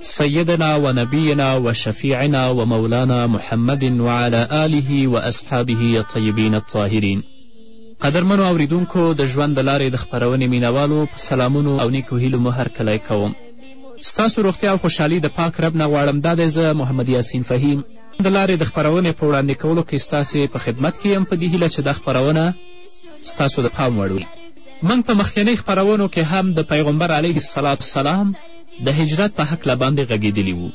سيدنا ونبينا وشفيعنا ومولانا محمد وعلى آله وأصحابه الطيبين الطاهرين قدرمنو اوریدونکو د ژوند د لارې د خپرونې مینوالو په سلامونو او نیکو هیلو مو هرکلی کوم ستاسو روغتیا او خوشحالي د پاک رب نه غواړم دا دی زه محمد یاسین فهیم د لارې د خپرونې په وړاندې کولو کې ستاسې په خدمت کې یم په دې هیله چې دا خپرونه ستاسو د پام وړ وي موږ په مخکینۍ خپرونو کې هم د پیغمبر علیه السلام د هجرت په هکله باندې غږېدلي وو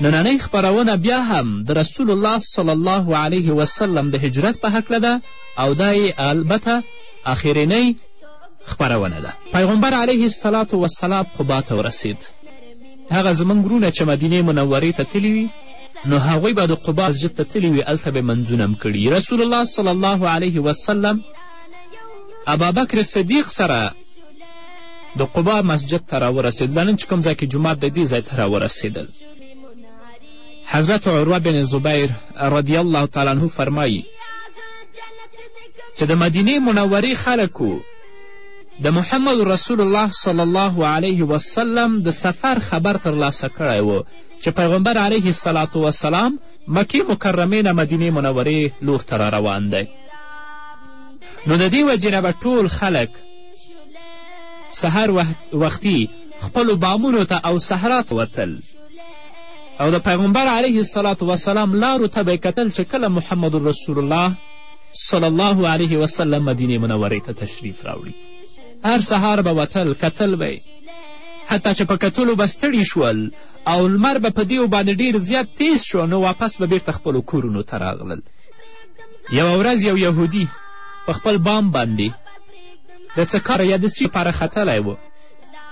نننۍ خپرونه بیا هم د رسول الله صلی الله علیه وسلم د هجرت په هکله ده او دا یې البته اخرنۍ خپرونه ده پیغمبر علیه السلام وسلام قبا ته ورسید هغه زموږ وروڼه چې مدینې منورې ته تللي وي نو هغوی به د قبا مسجد ته تللي وي هلته به منځونه هم کړي رسول الله صلی الله علیه وسلم ابابکر صدیق سره د قبا مسجد ته راورسېد لنن چې کوم ځای کې جومات د دې ځای ته راورسېدل حضرت عروه بن زبیر رضی الله تعالی عنه فرمایی چې د مدینې منورې خلکو د محمد رسول الله صلی الله علیه وسلم د سفر خبر ترلاسه کړی و چې پیغمبر علیه الصلاة وسلام مکې مکرمې نه مدینې منورې لور ته را روان دی نو د دې وجې نه به ټول خلک سهار وختي خپلو بامونو ته او صحرا ته وتل او د پیغمبر علیه الصلاة وسلام لارو ته به کتل چې کله محمد رسول الله صلی الله علیه وسلم مدینې منورې ته تشریف راوړي هر سهار به وتل کتل به حتی چې په کتلو به ستړي شول او لمر به په دیو باندې ډیر زیات تیز شو نو واپس به بیرته خپلو کورونو ته راغلل یوه ورځ یو یهودي په خپل بام باندې د څه کار یا د څه لپاره ختلی و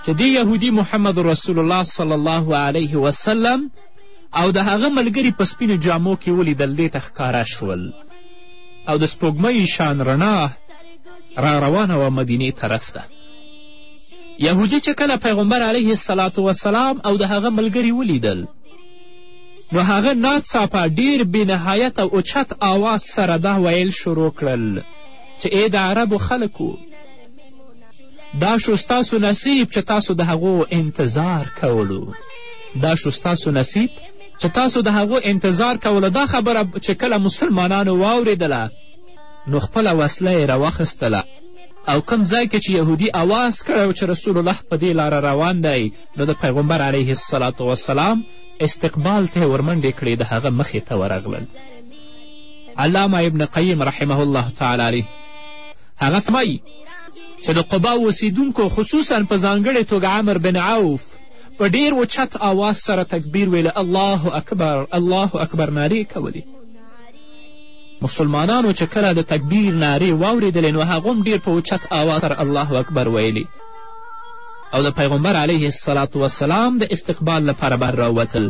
چې دې یهودي محمد رسول الله صلی الله علیه وسلم او د هغه ملګري په سپینو جامو کې ولیدل دې ته ښکاره شول او د سپوږمۍ شان رڼا را روانه وه مدینې طرف ته یهودي چې کله پیغمبر علیه السلام وسلام او د هغه ملګري ولیدل نو هغه ناڅاپه ډیر بې نهایت او اوچت آواز سره دا ویل شروع کړل چې ای د عربو خلکو دا شو ستاسو نصیب چې تاسو د هغو انتظار کولو دا شو ستاسو نصیب چې تاسو د هغو انتظار کولو دا خبره چې کله مسلمانانو واورېدله نو خپله وسله یې راواخیستله او کم ځای کې چې یهودي اواز کړی چې رسول الله په دې لاره روان دی نو د پیغمبر علیه السلام وسلام استقبال ته یې ورمنډې کړې د هغه مخې ته ورغلل علامه ابن قیم رحمه الله تعالی علیه هغه فرمایي چې د قبا اوسیدونکو خصوصا په ځانګړې توګه عمر بن عوف په ډیر اوچت آواز سره تکبیر ویله الله اکبر الله اکبر نارې کولې مسلمانانو چې کله د تکبیر نارې واورېدلې نو هغه هم ډیر په اوچت آواز سره الله اکبر ویلې او د پیغمبر علیه السلام د استقبال لپاره بهر راووتل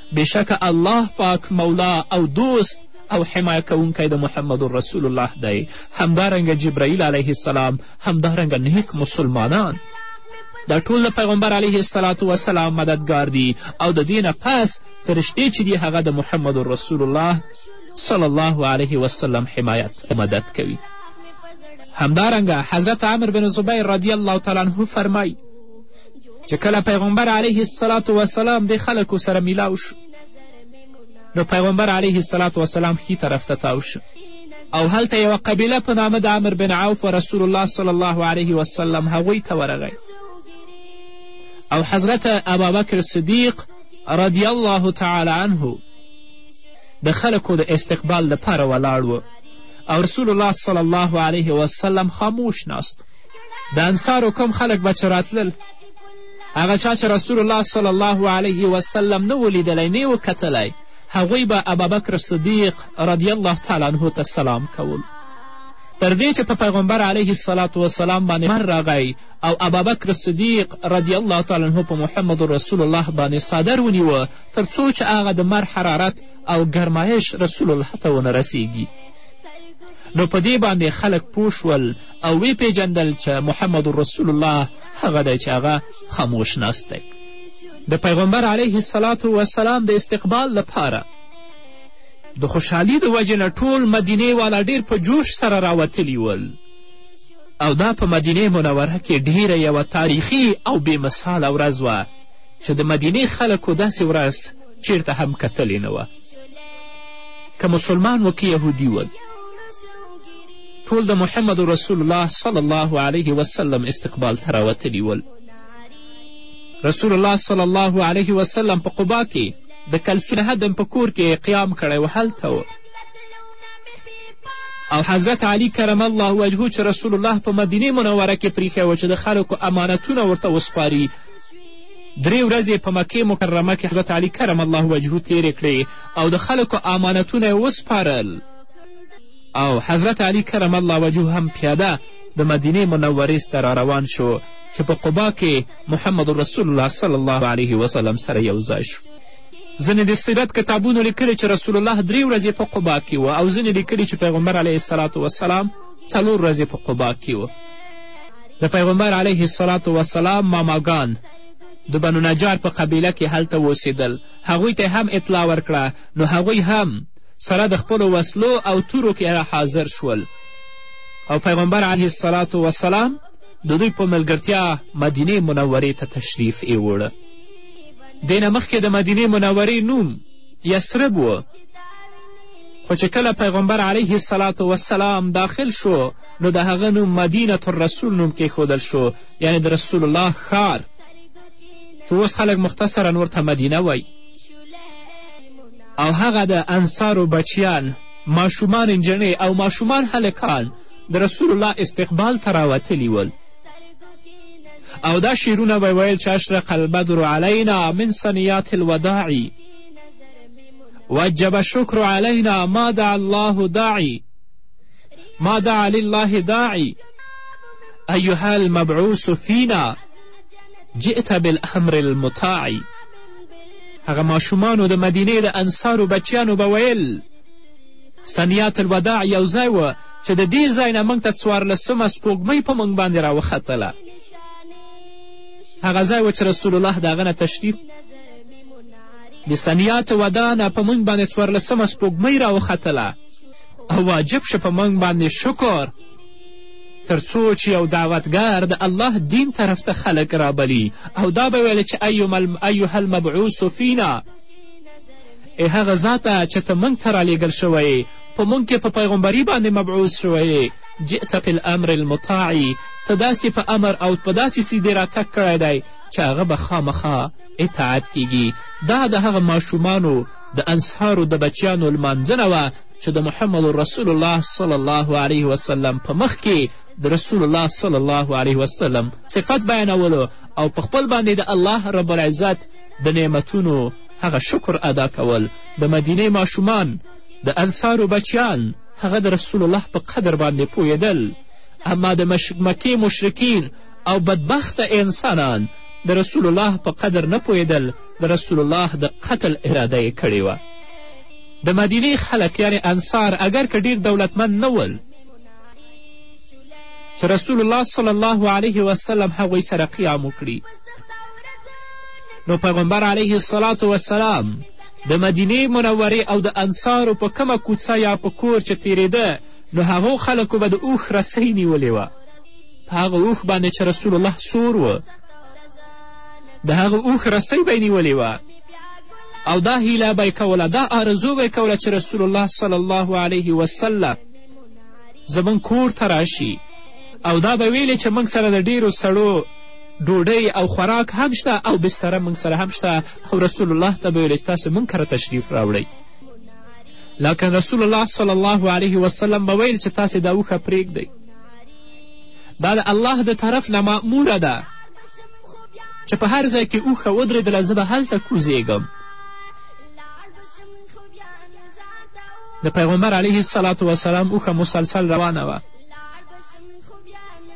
بېشکه الله پاک مولا او دوست او حمایه کوونکی د محمد رسول الله دی همدارنګه جبرائیل علیه السلام همدارنګه نیک مسلمانان دا ټول د پیغمبر علیه السلام وسلام مددګار دي او د دې نه پس فرشتې چې دي هغه د محمد رسول الله صلی الله علیه وسلم حمایت مدد کوي همدارنګه حضرت عمر بن زبیر رضی الله تعالی عنه فرمایي چې کله پیغمبر علیه الصلاة وسلام د خلکو سره میلاو شو نو پیغمبر علیه الصلاة وسلام ښي طرف ته تاو شو او هلته یوه قبیله په نامه د امر بن عوف و رسول الله صلی الله علیه وسلم هغوی ته ورغی او حضرت ابابکر صدیق رضی الله تعالی عنه د خلکو د استقبال لپاره ولاړ و او رسول الله صلی الله علیه وسلم خاموش ناست د انصارو کوم خلک به چې راتلل هغه چا چې رسول الله صلی الله علیه وسلم نه و لیدلی نه و کتلی هغوی به ابابکر صدیق رضی الله تعالی عنه ته سلام کول تر دې چې په پیغمبر علیه السلام وسلام باندې من راغی او ابابکر صدیق رضی الله تعالی عنه په محمد رسول الله باندې صادر ونیوه تر څو چې هغه د مر حرارت او ګرمایش رسول الله ته ونه رسیږي نو په دې باندې خلک پوه شول او ویې پیژندل چې محمد رسول الله هغه دی چې هغه خاموش ناست دی د پیغمبر علیه السلام وسلام د استقبال لپاره د خوشحالي د وجې نه ټول مدینې والا ډیر په جوش سره راوتلي ول او دا په مدینې منوره کې ډیره یوه تاریخي او بې مثاله ورځ وه چې د مدینې خلکو داسې ورځ چیرته هم کتلې نه وه که مسلمان و که یهودي ول ټول د محمد رسول الله صلی الله علیه وسلم استقبال ته راوتلي ول رسول الله صلی الله علیه وسلم په قبا کې د کلسی هدم په کور کې قیام کړی و هلته و او حضرت علی کرم الله وجهو چې رسول الله په مدینه منوره کې پریښی و چې د خلکو امانتونه ورته وسپاري درې ورځې په مکې مکرمه کې حضرت علی کرم الله وجهو تیرې کړې او د خلکو امانتونه یې وسپارل او حضرت علي کرم الله وجهه هم پیاده د مدینې منورې ته را روان شو چې په قبا کې محمد رسول الله صلی الله علیه وسلم سره یو ځای شو ځینې د سیرت کتابونو لیکلي چې رسول الله درې ورځې په قبا کې و او ځینې لیکلي چې پیغمبر علیه السلام وسلام څلور ورځې په قبا کې و د پیغمبر علیه السلام وسلام ماماګان د بنو نجار په قبیله کې هلته اوسېدل هغوی ته هم اطلاع ورکړه نو هغوی هم سره د خپلو وسلو او تورو کې را حاضر شول او پیغمبر علیه السلام وسلام د دوی په ملګرتیا مدینې منورې ته تشریف ایوړه دې نه مخکې د مدینې منورې نوم یسرب و خو چې کله پیغمبر علیه السلام وسلام داخل شو نو د هغه نوم مدینة الرسول نوم کیښودل شو یعنی د رسول الله ښار چې اوس خلک مختصرا ورته مدینه وایي او هغه د انصارو بچیان ماشومان انجڼې او ماشومان هلکان د رسول الله استقبال ته راوتلي ول او دا شعرونه به ویل چې اشرق البدر علینا من سنیات الوداع وجب الشکر علینا ما دعا الله داعی ما دعا لله داعی ایها المبعوث فینا جئت بالامر المطاعی هغه ماشومانو د مدینې د انصارو بچیانو به ویل سنیات الوداع یو ځای و چې د دې ځای نه موږ ته څوارلسمه سپوږمۍ په موږ باندې راوختله هغه ځای و چې رسول الله د هغه نه تشریف د سنیات ودا نه په موږ باندې څوارلسمه سپوږمۍ راوختله او واجب شو په موږ باندې شکر تر څو چې یو دعوتګر د الله دین طرف ته خلک رابلي او دا به ویل چې ایها المبعوث فینا ای هغه ذاته چې ته موږ ته رالیږل شوی په موږ کې په پیغمبري باندې مبعوث شوی جئت فی الامر المطاع ته داسې په امر او په داسې سیدې راتګ کړی دی چې هغه به خامخا اطاعت کیږي دا د هغه ماشومانو د انصارو د بچیانو لمانځنه وه چې د محمد رسول الله صلی الله علیه وسلم په مخ کې د رسول الله صلی الله علیه وسلم صفت بیانولو او په خپل باندې د الله رب العزت د نعمتونو هغه شکر ادا کول د مدینې ماشومان د انصارو بچیان هغه د رسول الله په قدر باندې پوهېدل اما د مکې مشرکین او بدبخته انسانان د رسول الله په قدر نه پوهېدل د رسول الله د قتل اراده یې کړې وه د مدینې خلک یعنې انصار اګر که ډیر دولتمند نه ول چې رسول الله صلی الله علیه وسلم هغوی سره قیام وکړي نو پیغمبر علیه الصلاة وسلام د مدینې منورې او د انصارو په کومه کوڅه یا په کور چې تیریده نو هغو خلکو به د اوښ رسۍ نیولې وه په هغه اوښ باندې چې رسول الله سور و د هغه اوښ رسۍ به یې نیولې وه او دا هیله به کوله دا آرزو به کوله چې رسول الله صلی الله علیه وسلم زموږ کور ته راشي او دا به ویلې چې موږ سره د ډیرو سړو ډوډۍ او خوراک هم شته او بستره موږ سره هم شته خو رسول الله ته به ویلې چې تاسې موږ کره تشریف راوړئ لکن رسول الله صلی الله علیه وسلم به ویل چې تاسې دا اوښه پرېږدئ دا د الله د طرف نه معموره ده چې په هر ځای کې اوښه ودرېدله زه به هلته کوزېږم د پیغمبر علیه السلام وسلام اوښه مسلسل روانه وه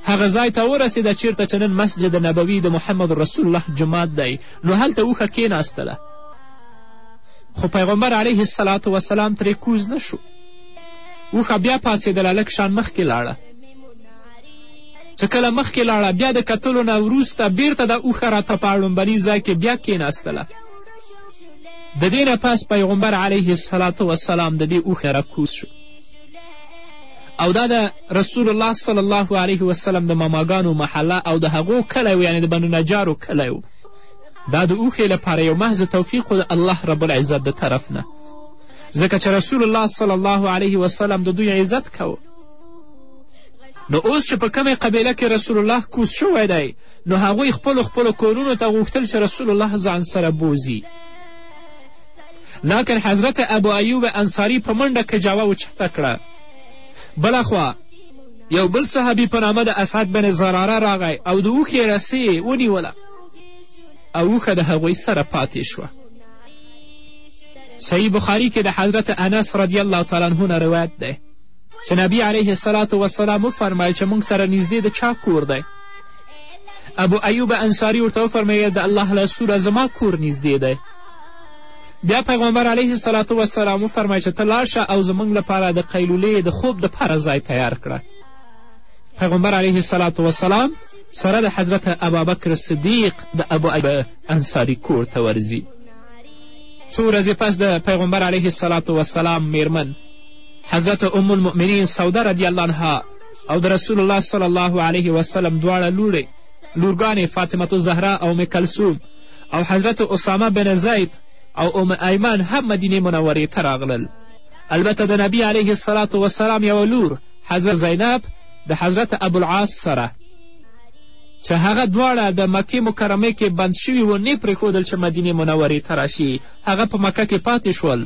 هغه ځای ته ورسېده چیرته چې نن مسجد نبوي د محمد رسول الله جماعت دی نو هلته اوښه کېناستله خو پیغمبر علیه السلام وسلام ترې کوز نه شو اوښه بیا پاڅېدله لږ شان مخکې لاړه څه کله مخکې لاړه بیا د کتلو نه وروسته بیرته د اوښه راته په اړومبني ځای کې بیا کیناستله د دې نه پس پیغمبر علیه السلام وسلام د دې اوښه راکوز شو او دا د رسول الله صلی الله علیه وسلم د ماماګانو محله او د هغو کلی و یعنې د بنو نجارو کلی و دا د اوښې لپاره یو محض توفیق و د الله رب العزت د طرف نه ځکه چې رسول الله صلی الله علیه وسلم د دوی عزت کوه نو اوس چې په کومې قبیله کې رسول الله کوز شوی دی نو هغوی خپلو خپلو کورونو ته غوښتل چې رسول الله ځان سره بوزي لکن حضرت ابو ایوب انصاري په منډه کجاوه وچته کړه بلخوا یو بل صحابي په نامه د اسعد بن زراره راغی او د اوښې رسې یې ونیوله او اوښه د هغوی سره پاتې شوه صحیح بخاري کې د حضرت انس رضی الله تعالی عنه روایت دی چې نبی علیه السلام وسلام وفرمیل چې موږ سره نږدې د چا کور دی ابو ایوب انصاري ورته وفرمیل د الله رسوله زما کور نږدې دی بیا پیغمبر علیه السلام وسلام وفرمیل چې ته لاړ شه او زموږ لپاره د قیلولې د خوب دپاره ځای تیار کړه پیغمبر علیه السلام وسلام سره د حضرت ابابکر صدیق د ابو ایوب انصاري کور ته ورځي څو ورځې پس د پیغمبر علیه السلام وسلام میرمن حضرت ام المؤمنین سوده رضی الله عنها او د رسول الله صلی الله علیه وسلم دواړه لوړې لورګانې فاطمة الزهرا او ام کلثوم او حضرت اسامه بن زید او ام ایمن هم مدینې منورې ته راغلل البته د نبی علیه الصلاة وسلام یوه لور حضرت زینب د حضرت ابوالعاص سره چې هغه دواړه د مکې مکرمې کې بند شوي و نه پرېښودل چې مدینې منورې ته راشي هغه په مکه کې پاتې شول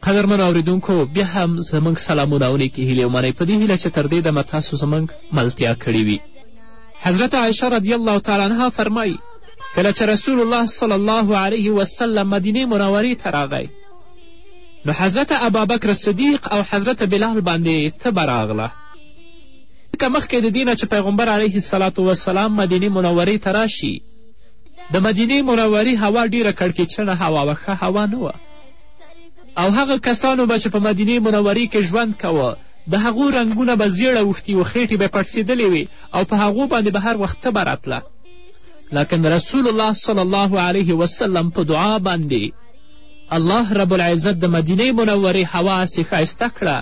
قدرمنو اورېدونکو بیا هم زموږ سلامونه او نیکې هیلې ومنئ په دې هیله چې تر دې دمه تاسو زموږ ملتیا کړې وي حضرت عایشه رضی الله تعالی عنها فرمایي کله چې رسول الله صلی الله علیه وسلم مدینې منورې ته راغی نو حضرت ابابکر صدیق او حضرت بلال باندې تبه راغله ځکه مخکې د دې نه چې پیغمبر علیه السلام وسلام مدینې منورې ته راشي د مدینې منورې هوا ډیره کړکېچنه هوا وه ښه هوا نه وه او هغه کسانو به چې په مدینې منورې کې ژوند کاوه د هغو رنګونه به زیړ اوښتي و خېټې به پړسېدلې وې او په هغو باندې به هر وخت تبه راتله لکن رسول الله صلی الله علیه وسلم په دعا باندې الله رب العزت د مدینې منورې هوا هسې ښایسته کړه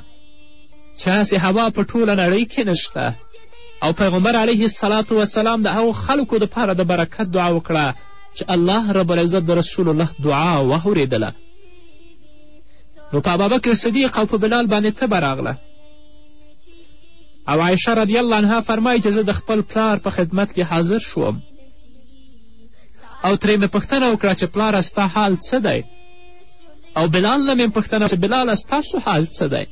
چې هسې هوا په ټوله نړۍ کې نشته او پیغمبر علیه السلام د هغو خلکو دپاره د برکت دعا وکړه چې الله رب العزت د رسول الله دعا واورېدله نو په ابابکر صدیق او په بلال باندې تبه راغله او عایشه رضی الله عنها فرمایي چې زه د خپل پلار په خدمت کې حاضر شوم او ترې مې پوښتنه وکړه چې پلاره ستا حال څه دی او بلال نه مې پوښتنه چې بلاله ستاسو حال څه دی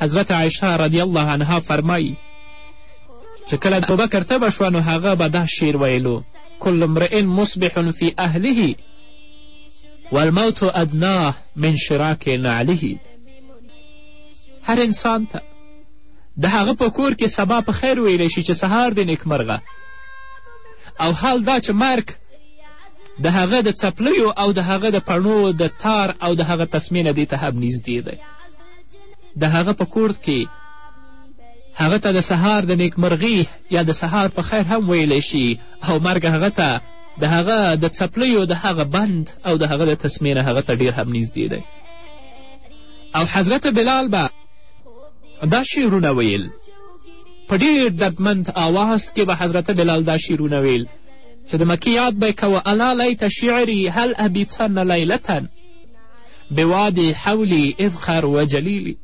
حضرت عایشه رضی الله عنها فرمایي چې کله ابوبکر تبه شوه نو هغه به دا شعر ویلو کل امرئ مصبح فی اهله والموت ادناه من شراک نعله هر انسان ته د هغه په کور کې سبا په خیر ویلی شي چې سهار دی نیکمرغه او حال دا چې مرګ د هغه د څپلیو او د هغه د پڼو د تار او د هغه تسمې نه دې ته هم نږدې دی د هغه په کور کې هغه ته د سهار د نیکمرغي یا د سهار په خیر هم ویلی شي او مرګ هغه ته د هغه د څپلیو د هغه بند او د هغه د تسمې نه هغه ته ډیر هم نږدې دی او حضرت بلال به دا شعرونه ویل په ډېر دردمند آواز کې به حضرت بلال دا شعرونه ویل چې د مکې یاد به یې کوه الا لیت شعري هل ابیتن لیلتن بوادي حولي افخر وجلیلي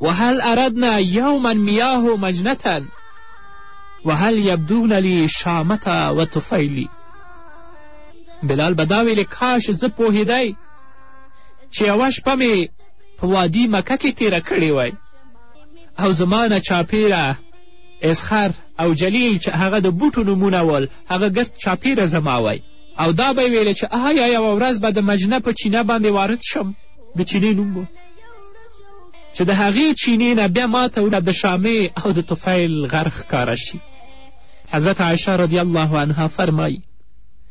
وهل اردنا یوما میاه مجنتا وهل یبدون لی شامتا و طفیلی بلال به دا ویلې کاش زه پوهېدی چې یوه شپه مې په وادي مکه کې تیره کړې وای او زما نه چاپیره اسخر او جلیل چې هغه د بوټو نومونه ول هغه ګرد چاپیره زما وای او دا به یې ویلې چې آیا یوه ورځ به د مجنه په چینه باندې وارد شم د چینې نوم و چې د هغې چینې نه بیا ماته وروسته د شامې او د طفیل غر ښکاره شي حضرت عایشه رضی الله عنها فرمایي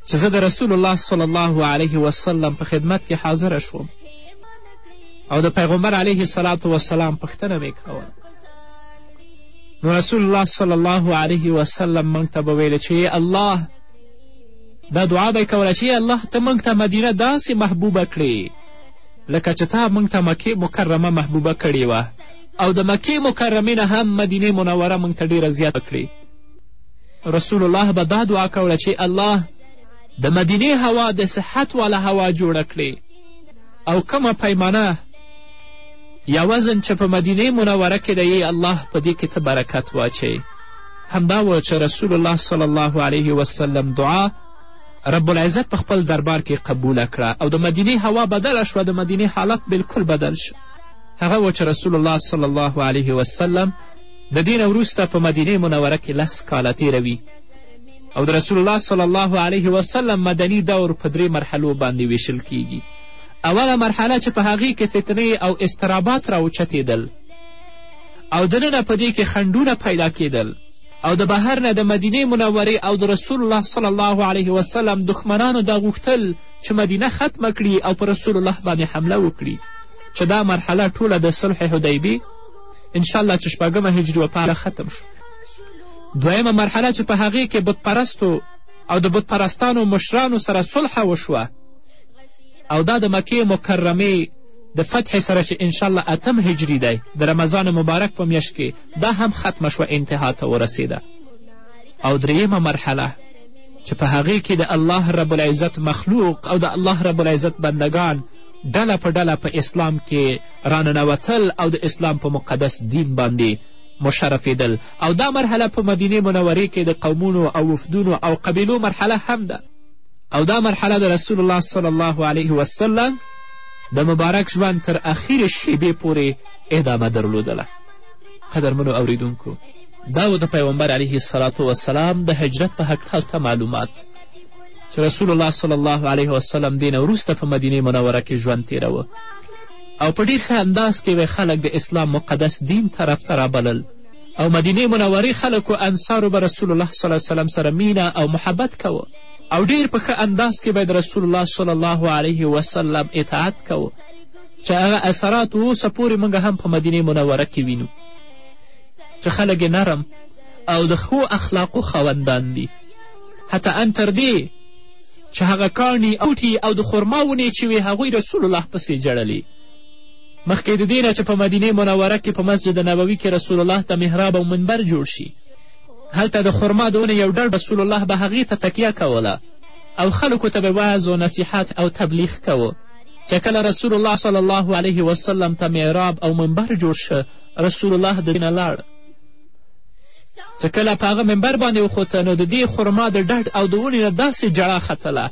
چې زه د رسول الله صلی الله علیه وسلم په خدمت کې حاضره شوم او د پیغمبر علیه السلام وسلام پوښتنه مې کوله نو رسول الله صلی الله علیه وسلم موږ ته به ویل چې الله دا دعا به یې کوله چې الله ته موږ ته مدینه داسې محبوبه کړې لکه چې تا موږ ته مکې مکرمه محبوبه کړې وه او د مکې مکرمې نه هم مدینې منوره موږ ته ډېره زیاته کړې رسول الله به دا دعا کوله چې الله د مدینې هوا د صحت والا هوا جوړه کړې او کومه پیمانه یا وزن چې په مدینې منوره کې دی یې الله په دې کې ته برکت واچوي همدا و چې رسول الله صلی الله علیه وسلم دعا رب العزت په خپل دربار کې قبوله کړه او د مدینې هوا بدله شوه د مدینې حالت بلکل بدل شو هغه و چې رسول الله صلی الله علیه وسلم د دې نه وروسته په مدینې منوره کې لس کاله تیروي او د رسول الله صلی الله علیه وسلم مدني دور په درې مرحلو باندې ویشل کیږي اوله مرحله چې په هغې کې فتنې او استرابات راوچتېدل او دننه په دې کې خنډونه پیدا کېدل او د بهر نه د مدینې منورې او د رسول الله صلی الله علیه وسلم دښمنانو دا غوښتل چې مدینه ختمه کړي او پر رسول الله باندې حمله وکړي چې دا مرحله ټوله د صلح حدیبې انشاءالله چې شپږمه هجري وپاره ختم شو دویمه مرحله چې په هغې کې بتپرستو او د بتپرستانو مشرانو سره صلح وشوه او دا د مکې مکرمې د فتح سره چې انشاءالله اتم هجري دی د رمضان مبارک په میاشت کې دا هم ختمه شوه انتها ته ورسېده او درېیمه مرحله چې په هغې کې د الله رب العزت مخلوق او د الله رب العزت بندگان ډله په ډله په اسلام کې راننوتل او د اسلام په مقدس دین باندې مشرفېدل او دا مرحله په مدینه منورې کې د قومونو او وفدونو او قبیلو مرحله هم ده او دا مرحله د رسول الله صلی الله علیه وسلم د مبارک ژوند تر اخیرې شیبې پورې ادامه درلودله قدرمنو اوریدونکو دا و د پیغمبر علیه السلام وسلام د هجرت په هکله هلته معلومات چې رسول الله صلی الله علیه وسلم دې نه وروسته په مدینه منوره کې ژوند تیروه او په ډیر ښه انداز کې به خلک د اسلام مقدس دین طرف ته رابلل او مدینې منورې خلکو انصارو به رسول الله صلی وسلم سره مینه او محبت کوه او ډیر په ښه انداز کې به د رسول الله صلی الله علیه وسلم اطاعت کوه چې هغه اثرات اوسه پورې موږ هم په مدینه منوره کې وینو چې خلک نرم او د ښو اخلاقو خاوندان دي حتی ان تر دې چې هغه کاڼي اوټي او د خورما ونې چې وې هغوی رسول الله پسې جړلې مخکې د دې نه چې په مدینه منوره کې په مسجد نبوي کې رسول الله ته محراب او منبر جوړ شي هلته د خورما د ونې یو ډل رسول الله به هغې ته تکیه کوله او خلکو ته به وعظ و نصیحت او تبلیغ کوو چې کله رسول الله صلی الله علیه وسلم ته معراب او منبر جوړ شه رسول الله د نه لاړ چې کله په هغه منبر باندې وخوته نو د دې خرما د ډډ او د ونې نه داسې جړا ختله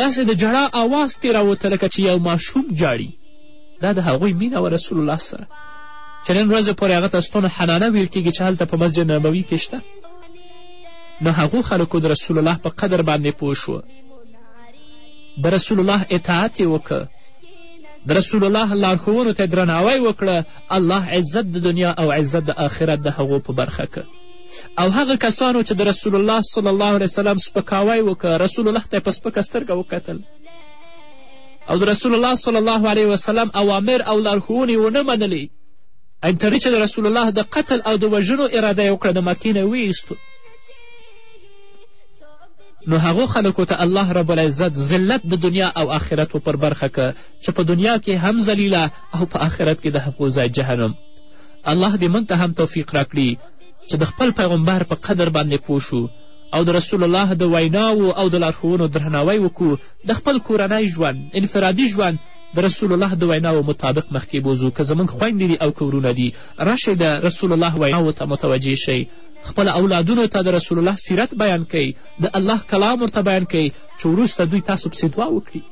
داسې د جړا آواز ترې راوته لکه چې یو ماشوم جاړي دا د هغوی مینه و رسول الله سره چې نن ورځې پورې هغه ته ستون حنانه ویل کېږي چې هلته په مسجد نبوي کې شته نو هغو خلکو د رسول الله په قدر باندې پوه شو د رسول الله اطاعت یې وکړ د رسول الله لارښوونو ته درناوی وکړه الله عزت د دنیا او عزت د آخرت د هغو په برخه که او هغه کسانو چې د رسول الله صلی الله علیه وسلم سپکاوی وکړه رسول الله ته یې په سپکه سترګه وکتل او د رسول الله صلی الله علیه وسلم اوامر او لارښوونې ونه منلې انتري چې د رسول الله د قتل او د وژنو اراده یې وکړه د مکې نه ویستو نو هغو خلکو ته الله رب العزت ذلت د دنیا او آخرت پر برخه که چې په دنیا کې هم ذلیله او په آخرت کې د هغو ځای جهنم الله دې موږ ته هم توفیق راکړي چې د خپل پیغمبر په قدر باندې پوه شو او د رسول الله د ویناو او د لارښوونو درناوی وکړو د خپل کورنی ژوند انفرادي ژوند د رسول الله د ویناو مطابق مخکې بوځو که زموږ خویندې دي او که ورونه دي راشئ د رسول الله ویناو ته متوجه شئ خپل اولادونو ته د رسول الله سیرت بیان کړئ د الله کلام ورته بیان کړئ چې وروسته دوی تاسو پسې دعا وکړي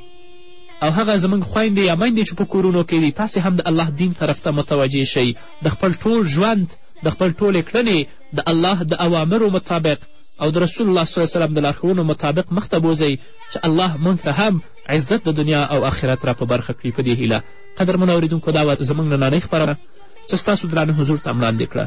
او هغه زموږ خویندې یا میندې چې په کورونو کې دي تاسې هم د الله دین طرف ته متوجه شئ د خپل ټول ژوند د خپل ټولې کړنې د الله د اوامرو مطابق او د رسول الله صلی وسلم د لارښوونو مطابق مخته بوځئ چې الله موږ ته هم عزت د دنیا او آخرت را په برخه کړي په دې هیله قدرمن اورېدونکو دا وه زموږ نننۍ خپرونه چې ستاسو درانه حضور ته مړاندې کړه